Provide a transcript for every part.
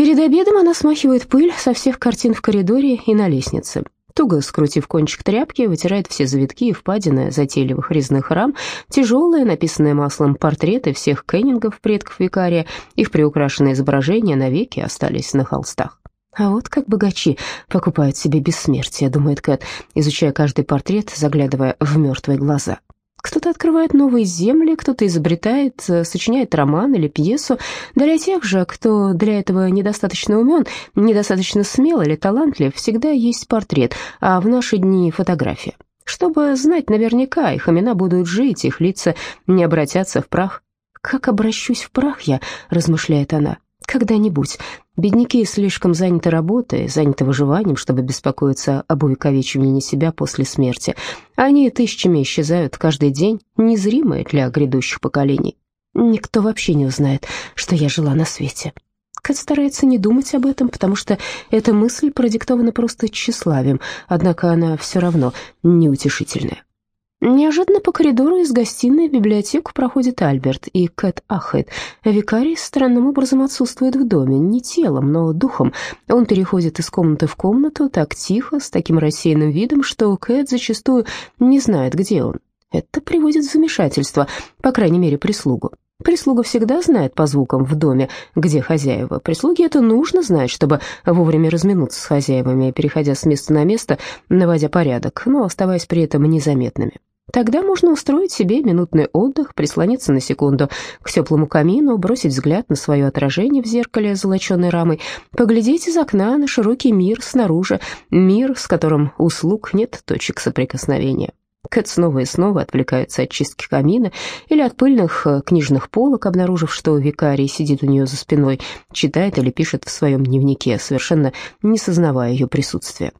Перед обедом она смахивает пыль со всех картин в коридоре и на лестнице. Туго скрутив кончик тряпки, вытирает все завитки и впадины затейливых резных рам, тяжелые, написанные маслом портреты всех Кеннингов, предков викария, их приукрашенные изображения навеки остались на холстах. А вот как богачи покупают себе бессмертие, думает Кэт, изучая каждый портрет, заглядывая в мертвые глаза. Кто-то открывает новые земли, кто-то изобретает, э, сочиняет роман или пьесу. Для тех же, кто для этого недостаточно умен, недостаточно смел или талантлив, всегда есть портрет, а в наши дни фотография. Чтобы знать наверняка, их имена будут жить, их лица не обратятся в прах. «Как обращусь в прах я?» — размышляет она. «Когда-нибудь. Бедняки слишком заняты работой, заняты выживанием, чтобы беспокоиться об увековечивании себя после смерти. Они тысячами исчезают каждый день, незримые для грядущих поколений. Никто вообще не узнает, что я жила на свете. Кэт старается не думать об этом, потому что эта мысль продиктована просто тщеславием, однако она все равно неутешительная. Неожиданно по коридору из гостиной в библиотеку проходит Альберт, и Кэт ахает. Викарий странным образом отсутствует в доме, не телом, но духом. Он переходит из комнаты в комнату так тихо, с таким рассеянным видом, что Кэт зачастую не знает, где он. Это приводит в замешательство, по крайней мере, прислугу. Прислуга всегда знает по звукам в доме, где хозяева. Прислуге это нужно знать, чтобы вовремя разминуться с хозяевами, переходя с места на место, наводя порядок, но оставаясь при этом незаметными. Тогда можно устроить себе минутный отдых, прислониться на секунду к теплому камину, бросить взгляд на свое отражение в зеркале с золоченой рамой, поглядеть из окна на широкий мир снаружи, мир, с которым у слуг нет точек соприкосновения. Кэт снова и снова отвлекается от чистки камина или от пыльных э, книжных полок, обнаружив, что викарий сидит у нее за спиной, читает или пишет в своем дневнике, совершенно не сознавая ее присутствия.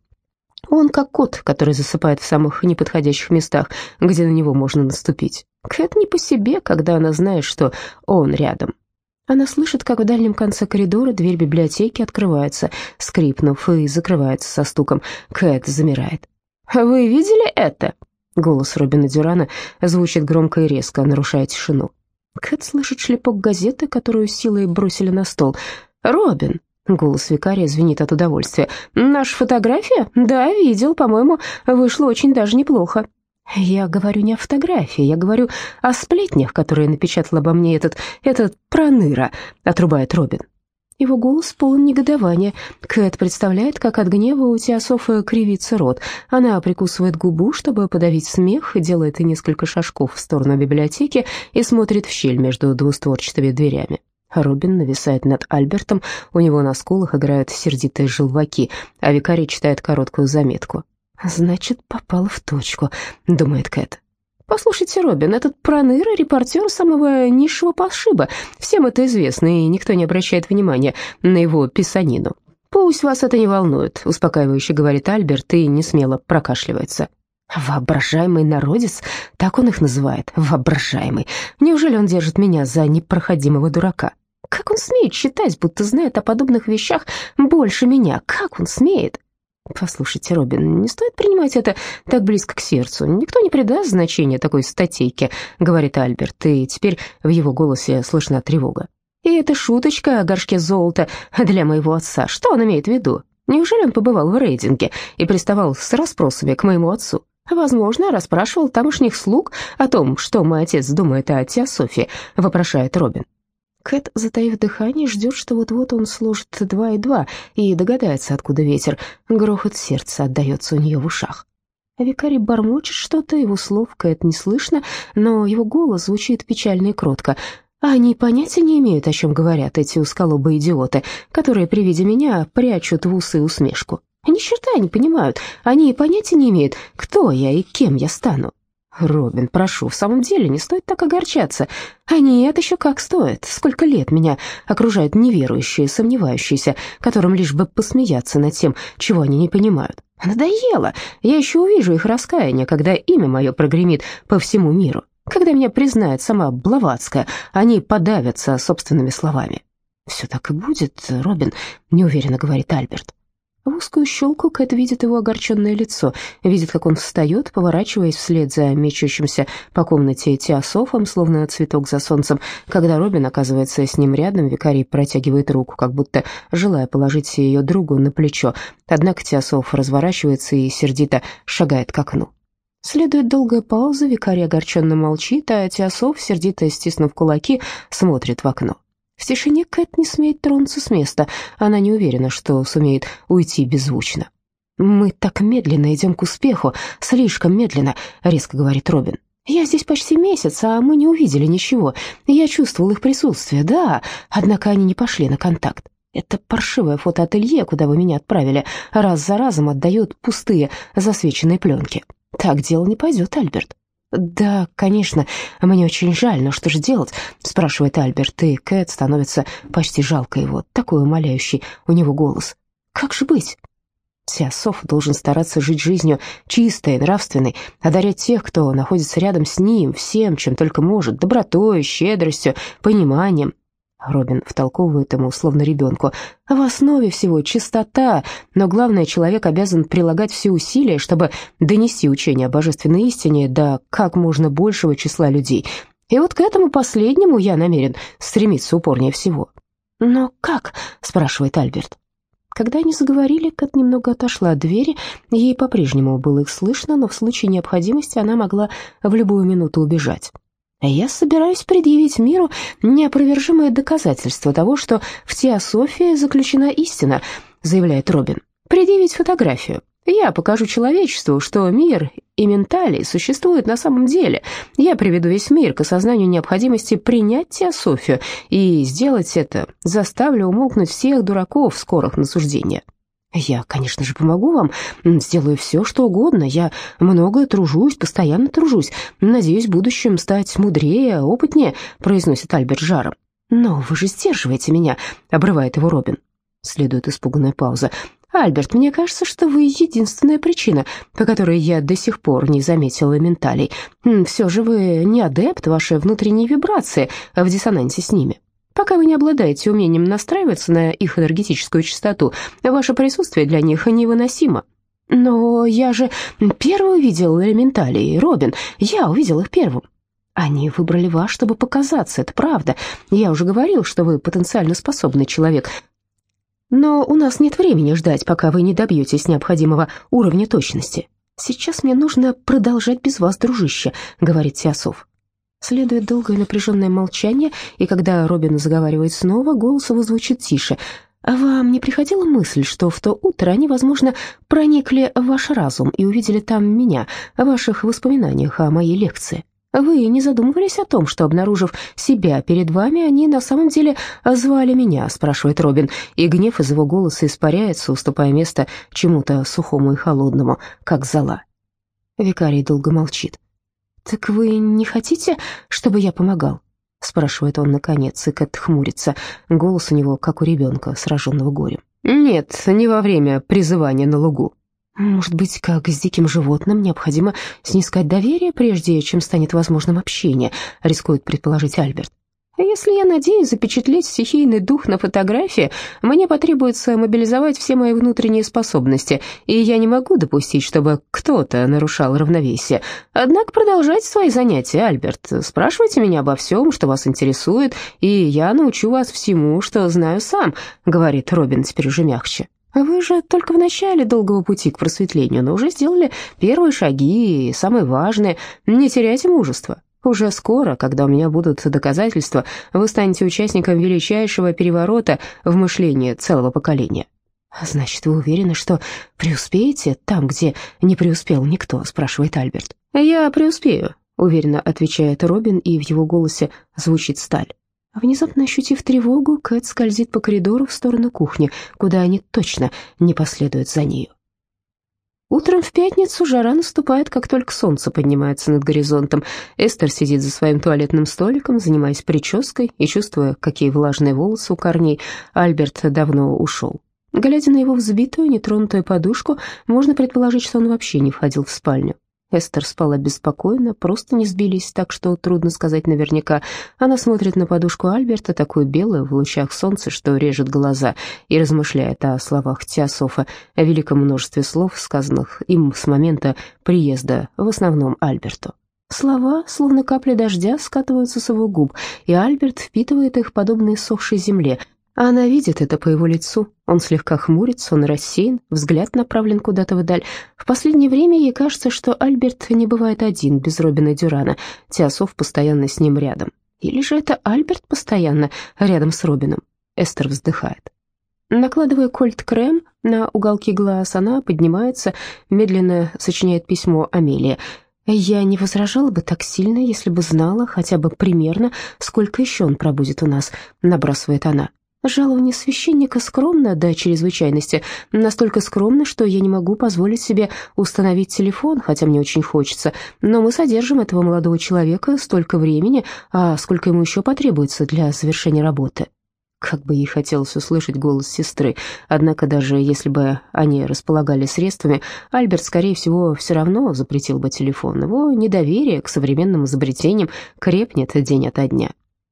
Он как кот, который засыпает в самых неподходящих местах, где на него можно наступить. Кэт не по себе, когда она знает, что он рядом. Она слышит, как в дальнем конце коридора дверь библиотеки открывается, скрипнув, и закрывается со стуком. Кэт замирает. «Вы видели это?» Голос Робина Дюрана звучит громко и резко, нарушая тишину. Кэт слышит шлепок газеты, которую силой бросили на стол. «Робин!» Голос викария звенит от удовольствия. «Наша фотография? Да, видел, по-моему, вышло очень даже неплохо». «Я говорю не о фотографии, я говорю о сплетнях, которые напечатал обо мне этот... этот проныра», — отрубает Робин. Его голос полон негодования. Кэт представляет, как от гнева у Теософа кривится рот. Она прикусывает губу, чтобы подавить смех, делает несколько шажков в сторону библиотеки и смотрит в щель между двустворчатыми дверями. Робин нависает над Альбертом, у него на скулах играют сердитые желваки, а викарий читает короткую заметку. «Значит, попал в точку», — думает Кэт. «Послушайте, Робин, этот проныра — репортер самого низшего пошиба. Всем это известно, и никто не обращает внимания на его писанину. Пусть вас это не волнует», — успокаивающе говорит Альберт и несмело прокашливается. Воображаемый народец, так он их называет, воображаемый. Неужели он держит меня за непроходимого дурака? Как он смеет считать, будто знает о подобных вещах больше меня? Как он смеет? Послушайте, Робин, не стоит принимать это так близко к сердцу. Никто не придаст значения такой статейке, говорит Альберт, и теперь в его голосе слышна тревога. И это шуточка о горшке золота для моего отца. Что он имеет в виду? Неужели он побывал в рейдинге и приставал с расспросами к моему отцу? Возможно, расспрашивал тамошних слуг о том, что мой отец думает о Теософии, вопрошает Робин. Кэт, затаив дыхание, ждет, что вот-вот он сложит два и два и догадается, откуда ветер. Грохот сердца отдается у нее в ушах. Викарий бормочет что-то, его слов Кэт не слышно, но его голос звучит печально и кротко. Они понятия не имеют, о чем говорят эти усколобые идиоты, которые при виде меня прячут в усы усмешку. Ни черта не понимают, они и понятия не имеют, кто я и кем я стану. Робин, прошу, в самом деле не стоит так огорчаться. А нет, еще как стоит. Сколько лет меня окружают неверующие, сомневающиеся, которым лишь бы посмеяться над тем, чего они не понимают. Надоело. Я еще увижу их раскаяние, когда имя мое прогремит по всему миру. Когда меня признает сама Блаватская, они подавятся собственными словами. «Все так и будет, Робин», — неуверенно говорит Альберт. В узкую щелку Кэт видит его огорченное лицо, видит, как он встает, поворачиваясь вслед за мечущимся по комнате теософом, словно цветок за солнцем. Когда Робин оказывается с ним рядом, викарий протягивает руку, как будто желая положить ее другу на плечо. Однако теософ разворачивается и сердито шагает к окну. Следует долгая пауза, викарий огорченно молчит, а теософ, сердито стиснув кулаки, смотрит в окно. В тишине Кэт не смеет тронуться с места. Она не уверена, что сумеет уйти беззвучно. «Мы так медленно идем к успеху, слишком медленно», — резко говорит Робин. «Я здесь почти месяц, а мы не увидели ничего. Я чувствовал их присутствие, да, однако они не пошли на контакт. Это паршивое фотоателье, куда вы меня отправили, раз за разом отдает пустые засвеченные пленки. Так дело не пойдет, Альберт». «Да, конечно, мне очень жаль, но что же делать?» — спрашивает Альберт, и Кэт становится почти жалко его, такой умоляющий у него голос. «Как же быть?» Теософ должен стараться жить жизнью чистой, нравственной, одарять тех, кто находится рядом с ним, всем, чем только может, добротой, щедростью, пониманием. Робин втолковывает ему, словно ребенку. В основе всего чистота, но главное, человек обязан прилагать все усилия, чтобы донести учение о божественной истине до как можно большего числа людей. И вот к этому последнему я намерен стремиться упорнее всего. «Но как?» — спрашивает Альберт. Когда они заговорили, Кэт немного отошла от двери, ей по-прежнему было их слышно, но в случае необходимости она могла в любую минуту убежать. Я собираюсь предъявить миру неопровержимое доказательство того, что в теософии заключена истина, заявляет Робин. Предъявить фотографию. Я покажу человечеству, что мир и менталии существуют на самом деле. Я приведу весь мир к осознанию необходимости принять теософию, и сделать это заставлю умолкнуть всех дураков скорых на суждения. «Я, конечно же, помогу вам, сделаю все, что угодно. Я многое тружусь, постоянно тружусь. Надеюсь, в будущем стать мудрее, опытнее», — произносит Альберт жаром. «Но вы же сдерживаете меня», — обрывает его Робин. Следует испуганная пауза. «Альберт, мне кажется, что вы единственная причина, по которой я до сих пор не заметила менталей. Все же вы не адепт, ваши внутренние вибрации в диссонансе с ними». Пока вы не обладаете умением настраиваться на их энергетическую частоту, ваше присутствие для них невыносимо. Но я же первый увидел элементалей, Робин, я увидел их первым. Они выбрали вас, чтобы показаться, это правда. Я уже говорил, что вы потенциально способный человек. Но у нас нет времени ждать, пока вы не добьетесь необходимого уровня точности. Сейчас мне нужно продолжать без вас, дружище, говорит Теософ. Следует долгое напряженное молчание, и когда Робин заговаривает снова, голос его звучит тише. «А вам не приходила мысль, что в то утро они, возможно, проникли в ваш разум и увидели там меня, в ваших воспоминаниях о моей лекции? Вы не задумывались о том, что, обнаружив себя перед вами, они на самом деле звали меня?» — спрашивает Робин, и гнев из его голоса испаряется, уступая место чему-то сухому и холодному, как зола. Викарий долго молчит. «Так вы не хотите, чтобы я помогал?» спрашивает он наконец, и Кэт хмурится. Голос у него, как у ребенка, сраженного горем. «Нет, не во время призывания на лугу». «Может быть, как с диким животным, необходимо снискать доверие, прежде чем станет возможным общение», рискует предположить Альберт. Если я надеюсь запечатлеть стихийный дух на фотографии, мне потребуется мобилизовать все мои внутренние способности, и я не могу допустить, чтобы кто-то нарушал равновесие. Однако продолжайте свои занятия, Альберт. Спрашивайте меня обо всем, что вас интересует, и я научу вас всему, что знаю сам», — говорит Робин теперь уже мягче. Вы же только в начале долгого пути к просветлению, но уже сделали первые шаги и самые важные. Не теряйте мужества. Уже скоро, когда у меня будут доказательства, вы станете участником величайшего переворота в мышлении целого поколения. Значит, вы уверены, что преуспеете там, где не преуспел никто, спрашивает Альберт. Я преуспею, уверенно отвечает Робин, и в его голосе звучит сталь. Внезапно ощутив тревогу, Кэт скользит по коридору в сторону кухни, куда они точно не последуют за нею. Утром в пятницу жара наступает, как только солнце поднимается над горизонтом. Эстер сидит за своим туалетным столиком, занимаясь прической и чувствуя, какие влажные волосы у корней. Альберт давно ушел. Глядя на его взбитую, нетронутую подушку, можно предположить, что он вообще не входил в спальню. Эстер спала беспокойно, просто не сбились, так что трудно сказать наверняка. Она смотрит на подушку Альберта, такую белую, в лучах солнца, что режет глаза, и размышляет о словах Теософа, о великом множестве слов, сказанных им с момента приезда, в основном Альберту. Слова, словно капли дождя, скатываются с его губ, и Альберт впитывает их, подобно иссохшей земле, а она видит это по его лицу. Он слегка хмурится, он рассеян, взгляд направлен куда-то вдаль. В последнее время ей кажется, что Альберт не бывает один, без Робина Дюрана. Теософ постоянно с ним рядом. Или же это Альберт постоянно рядом с Робином? Эстер вздыхает. Накладывая кольт-крем на уголки глаз, она поднимается, медленно сочиняет письмо Амелии. Я не возражала бы так сильно, если бы знала хотя бы примерно, сколько еще он пробудет у нас, набрасывает она. Жалование священника скромно до чрезвычайности, настолько скромно, что я не могу позволить себе установить телефон, хотя мне очень хочется, но мы содержим этого молодого человека столько времени, а сколько ему еще потребуется для завершения работы. Как бы ей хотелось услышать голос сестры, однако даже если бы они располагали средствами, Альберт, скорее всего, все равно запретил бы телефон. Его недоверие к современным изобретениям крепнет день ото дня.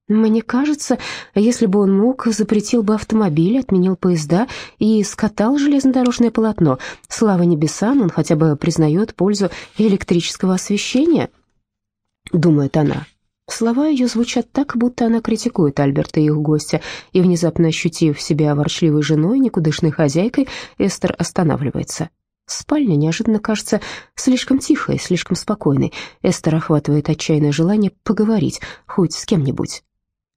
Мне кажется, если бы он мог, запретил бы автомобили, отменил поезда и скатал железнодорожное полотно. Слава небесам, он хотя бы признает пользу электрического освещения, думает она. Слова ее звучат так, будто она критикует Альберта и их гостя, и, внезапно ощутив себя ворчливой женой, никудышной хозяйкой, Эстер останавливается. Спальня неожиданно кажется слишком тихой, слишком спокойной. Эстер охватывает отчаянное желание поговорить хоть с кем-нибудь.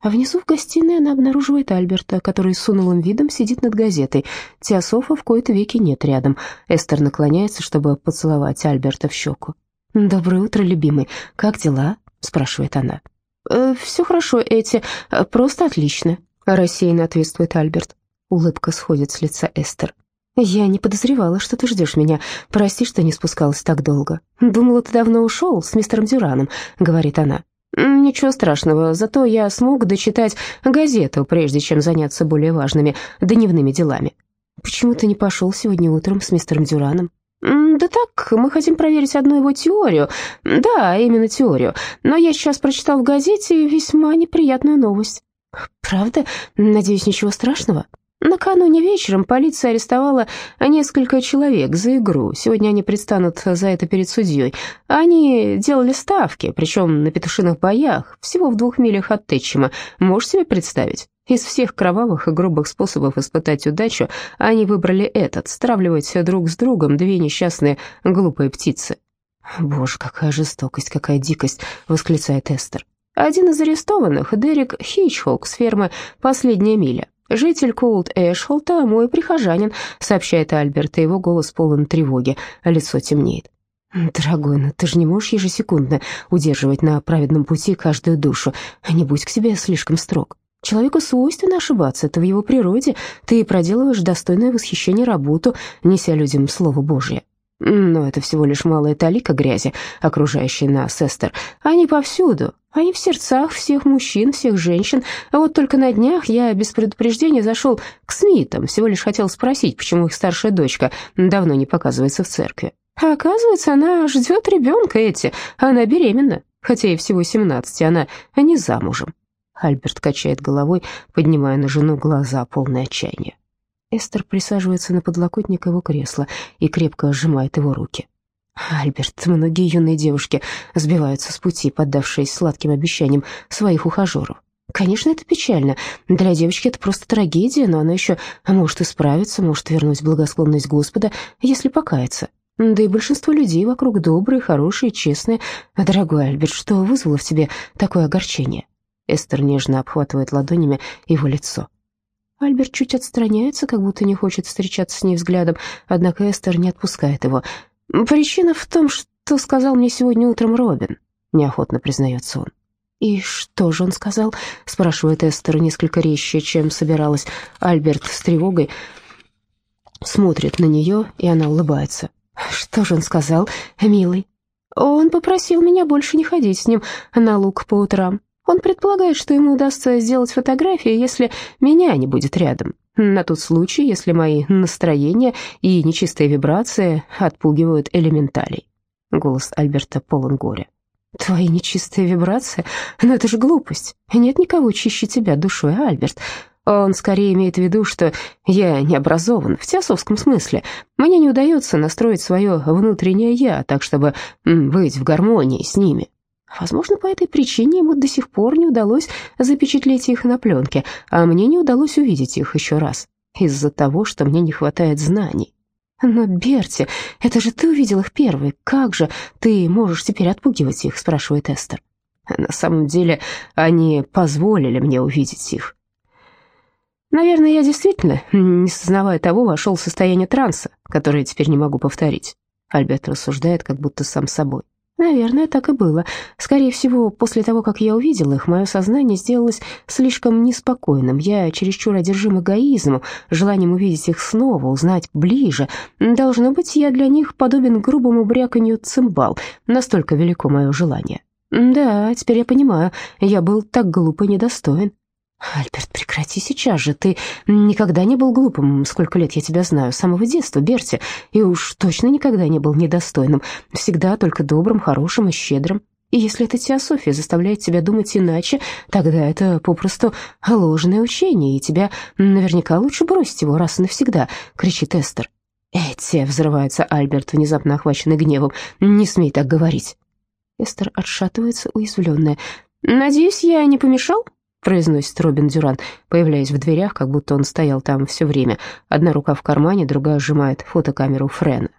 А внизу в гостиной она обнаруживает Альберта, который с унылым видом сидит над газетой. Теософа в кои-то веки нет рядом. Эстер наклоняется, чтобы поцеловать Альберта в щеку. «Доброе утро, любимый. Как дела?» — спрашивает она. «Э, «Все хорошо, Эти. Просто отлично», — рассеянно ответствует Альберт. Улыбка сходит с лица Эстер. «Я не подозревала, что ты ждешь меня. Прости, что не спускалась так долго. Думала, ты давно ушел с мистером Дюраном», — говорит она. «Ничего страшного, зато я смог дочитать газету, прежде чем заняться более важными дневными делами». «Почему ты не пошел сегодня утром с мистером Дюраном?» «Да так, мы хотим проверить одну его теорию. Да, именно теорию. Но я сейчас прочитал в газете весьма неприятную новость». «Правда? Надеюсь, ничего страшного?» Накануне вечером полиция арестовала несколько человек за игру. Сегодня они предстанут за это перед судьей. Они делали ставки, причем на петушиных боях, всего в двух милях от Тэтчима. Можешь себе представить? Из всех кровавых и грубых способов испытать удачу они выбрали этот, стравливать друг с другом две несчастные глупые птицы. «Боже, какая жестокость, какая дикость!» — восклицает Эстер. Один из арестованных, Дерек Хичхолк с фермы «Последняя миля», «Житель Коулд Эшхолта, мой прихожанин», — сообщает Альберт, и его голос полон тревоги, а лицо темнеет. «Дорогой, ну ты же не можешь ежесекундно удерживать на праведном пути каждую душу. Не будь к себе слишком строг. Человеку свойственно ошибаться, это в его природе. Ты проделываешь достойное восхищение работу, неся людям Слово Божье. Но это всего лишь малая талика грязи, окружающей нас, Эстер. Они повсюду, они в сердцах всех мужчин, всех женщин. А вот только на днях я без предупреждения зашел к Смитам, всего лишь хотел спросить, почему их старшая дочка давно не показывается в церкви. А оказывается, она ждет ребенка эти, она беременна, хотя ей всего семнадцать, она не замужем. Альберт качает головой, поднимая на жену глаза, полные отчаяния. Эстер присаживается на подлокотник его кресла и крепко сжимает его руки. Альберт, многие юные девушки сбиваются с пути, поддавшись сладким обещаниям своих ухажеров. Конечно, это печально. Для девочки это просто трагедия, но она еще может исправиться, может вернуть благосклонность Господа, если покаяться. Да и большинство людей вокруг добрые, хорошие, честные. Дорогой Альберт, что вызвало в тебе такое огорчение? Эстер нежно обхватывает ладонями его лицо. Альберт чуть отстраняется, как будто не хочет встречаться с ней взглядом, однако Эстер не отпускает его. «Причина в том, что сказал мне сегодня утром Робин», — неохотно признается он. «И что же он сказал?» — спрашивает Эстер несколько резче, чем собиралась. Альберт с тревогой смотрит на нее, и она улыбается. «Что же он сказал, милый?» «Он попросил меня больше не ходить с ним на луг по утрам. Он предполагает, что ему удастся сделать фотографии, если меня не будет рядом. На тот случай, если мои настроения и нечистые вибрации отпугивают элементалей. Голос Альберта полон горя. «Твои нечистые вибрации? Но это же глупость. Нет никого чище тебя душой, Альберт. Он скорее имеет в виду, что я не образован в теософском смысле. Мне не удается настроить свое внутреннее «я», так чтобы быть в гармонии с ними. Возможно, по этой причине ему до сих пор не удалось запечатлеть их на пленке, а мне не удалось увидеть их еще раз, из-за того, что мне не хватает знаний. «Но, Берти, это же ты увидел их первый. Как же ты можешь теперь отпугивать их?» — спрашивает Эстер. «На самом деле, они позволили мне увидеть их». Наверное, я действительно, не сознавая того, вошел в состояние транса, которое теперь не могу повторить. Альберт рассуждает, как будто сам собой. Наверное, так и было. Скорее всего, после того, как я увидел их, мое сознание сделалось слишком неспокойным. Я чересчур одержим эгоизмом, желанием увидеть их снова, узнать ближе. Должно быть, я для них подобен грубому бряканью цимбал. Настолько велико мое желание. Да, теперь я понимаю, я был так глуп и недостоин. «Альберт, прекрати сейчас же. Ты никогда не был глупым. Сколько лет я тебя знаю? С самого детства, Берти. И уж точно никогда не был недостойным. Всегда только добрым, хорошим и щедрым. И если эта теософия заставляет тебя думать иначе, тогда это попросту ложное учение, и тебя наверняка лучше бросить его раз и навсегда», — кричит Эстер. «Эти!» — взрывается Альберт, внезапно охваченный гневом. «Не смей так говорить». Эстер отшатывается, уязвленная. «Надеюсь, я не помешал?» Произносит Робин Дюран, появляясь в дверях, как будто он стоял там все время. Одна рука в кармане, другая сжимает фотокамеру Френа.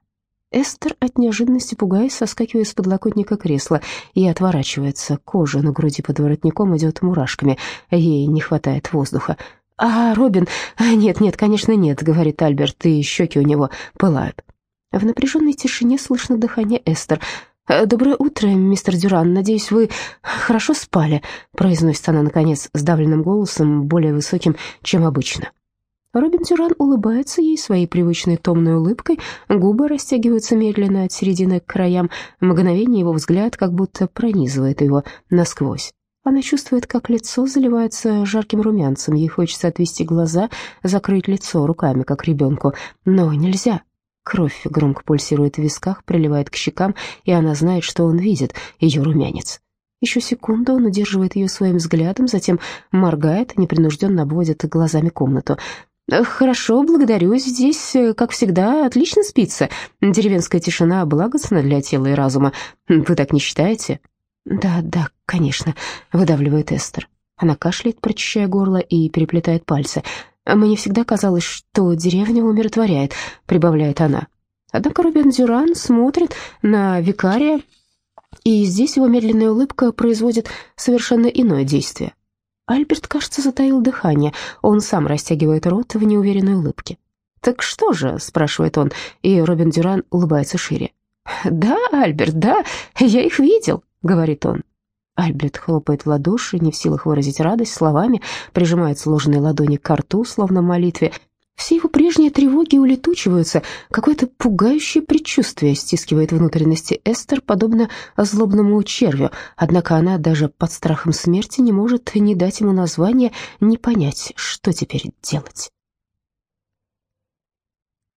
Эстер от неожиданности пугаясь соскакивает с подлокотника кресла и отворачивается. Кожа на груди под воротником идет мурашками. Ей не хватает воздуха. «А, Робин, нет, нет, конечно, нет», — говорит Альберт, и щеки у него пылают. В напряженной тишине слышно дыхание Эстер — «Доброе утро, мистер Дюран. Надеюсь, вы хорошо спали», — произносит она, наконец, сдавленным голосом, более высоким, чем обычно. Робин Дюран улыбается ей своей привычной томной улыбкой, губы растягиваются медленно от середины к краям, мгновение его взгляд как будто пронизывает его насквозь. Она чувствует, как лицо заливается жарким румянцем, ей хочется отвести глаза, закрыть лицо руками, как ребенку, но нельзя. Кровь громко пульсирует в висках, приливает к щекам, и она знает, что он видит ее румянец. Еще секунду он удерживает ее своим взглядом, затем моргает, непринужденно обводит глазами комнату. «Хорошо, благодарю. Здесь, как всегда, отлично спится. Деревенская тишина благостна для тела и разума. Вы так не считаете?» «Да, да, конечно», — выдавливает Эстер. Она кашляет, прочищая горло, и переплетает пальцы. «Мне всегда казалось, что деревня умиротворяет», — прибавляет она. Однако Рубен Дюран смотрит на викария, и здесь его медленная улыбка производит совершенно иное действие. Альберт, кажется, затаил дыхание, он сам растягивает рот в неуверенной улыбке. «Так что же?» — спрашивает он, и Робин Дюран улыбается шире. «Да, Альберт, да, я их видел», — говорит он. Альберт хлопает в ладоши, не в силах выразить радость словами, прижимает сложенные ладони к рту, словно молитве. Все его прежние тревоги улетучиваются, какое-то пугающее предчувствие стискивает внутренности Эстер, подобно злобному червю, однако она даже под страхом смерти не может ни дать ему названия, ни понять, что теперь делать.